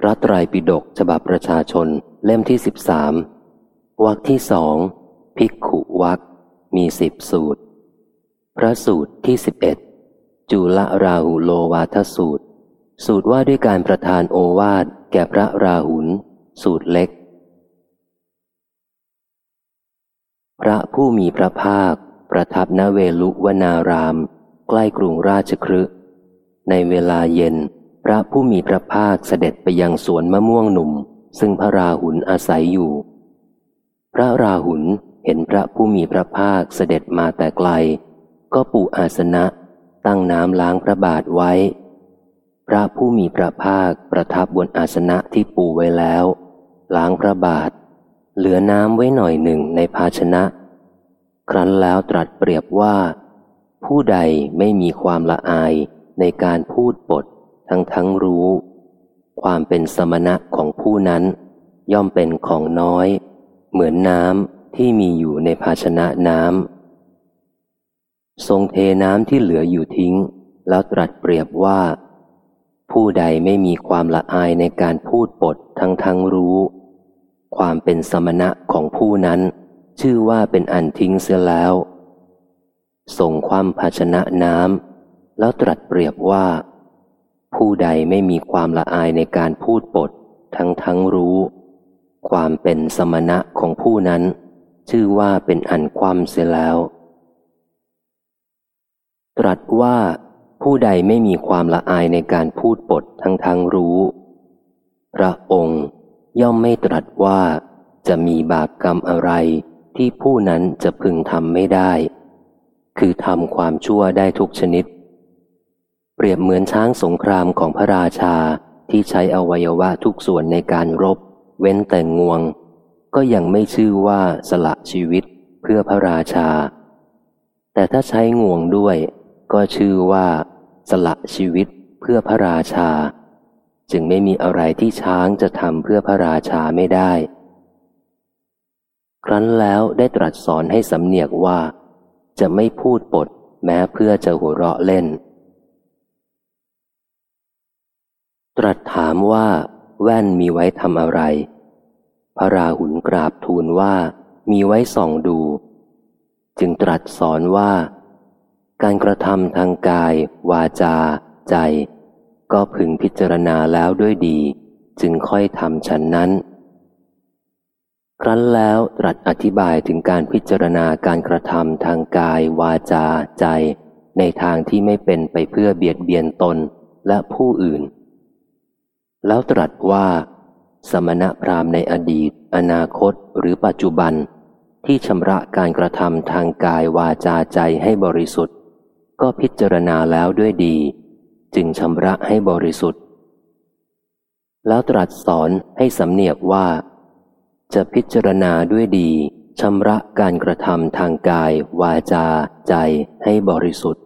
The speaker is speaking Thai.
พระไตรปิฎกฉบับประชาชนเล่มที่สิบสามวรรคที่สองภิกขุวักมีสิบสูตร พระสูตรที่สิบเอ็ดจุลราหุโลวาทสูตร สูตรว่าด้วยการประทานโอวาทแก่พระราหุลสูตรเล็ก พระผู้มีพระภาค ประทับณเวลุวนาราม ใกล้กรุงราชครึในเวลาเย็น พระผู้มีพระภาคเสด็จไปยังสวนมะม่วงหนุ่ม ซึ่งพระราหุลอาศัยอยู่ พระราหุลเห็นพระผู้มีพระภาคเสด็จมาแต่ไกล ก็ปูอาสนะ ตั้งน้ำล้างพระบาทไว้ พระผู้มีพระภาคประทับบนอาสนะที่ปูไว้แล้ว ล้างพระบาท เหลือน้ำไว้หน่อยหนึ่งในภาชนะ ครั้นแล้วตรัสเปรียบว่า ผู้ใดไม่มีความละอายในการพูดบท ทั้งทั้งรู้ ความเป็นสมณะของผู้นั้น ย่อมเป็นของน้อย เหมือนน้ำที่มีอยู่ในภาชนะน้ำทรงเทน้ำที่เหลืออยู่ทิ้ง แล้วตรัสเปรียบว่า ผู้ใดไม่มีความละอายในการพูดบททั้งทั้งรู้ ความเป็นสมณะของผู้นั้น ชื่อว่าเป็นอันทิ้งเสียแล้วทรงความภาชนะน้ำแล้วตรัสเปรียบว่า ผู้ใดไม่มีความละอายในการพูดปด ทั้งทั้งรู้ ความเป็นสมณะของผู้นั้น ชื่อว่าเป็นอันความเสียแล้ว ตรัสว่า ผู้ใดไม่มีความละอายในการพูดปด ทั้งทั้งรู้ พระองค์ย่อมไม่ตรัสว่าจะมีบาปกรรมอะไรที่ผู้นั้นจะพึงทำไม่ได้ คือทำความชั่วได้ทุกชนิด เปรียบเหมือนช้างสงครามของพระราชาที่ใช้อวัยวะทุกส่วนในการรบ เว้นแต่งวง ก็ยังไม่ชื่อว่าสละชีวิตเพื่อพระราชา แต่ถ้าใช้งวงด้วย ก็ชื่อว่า สละชีวิตเพื่อพระราชา จึงไม่มีอะไรที่ช้างจะทำเพื่อพระราชาไม่ได้ ครั้นแล้วได้ตรัสสอนให้สำเนียกว่า จะไม่พูดปดแม้เพื่อจะหัวเราะเล่น ตรัสถามว่า แว่นมีไว้ทำอะไร พระราหุลกราบทูลว่า มีไว้ส่องดู จึงตรัสสอนว่า การกระทำทางกาย วาจา ใจ ก็พึงพิจารณาแล้วด้วยดี จึงค่อยทำฉันนั้น ครั้นแล้วตรัสอธิบายถึงการพิจารณาการกระทำทางกาย วาจา ใจ ในทางที่ไม่เป็นไปเพื่อเบียดเบียนตนและผู้อื่น แล้วตรัสว่า สมณะพราหมณ์ในอดีต อนาคตหรือปัจจุบัน ที่ชำระการกระทำทางกายวาจาใจให้บริสุทธิ์ ก็พิจารณาแล้วด้วยดี จึงชำระให้บริสุทธิ์ แล้วตรัสสอนให้สำเนียกว่า จะพิจารณาด้วยดีชำระการกระทำทางกายวาจาใจให้บริสุทธิ์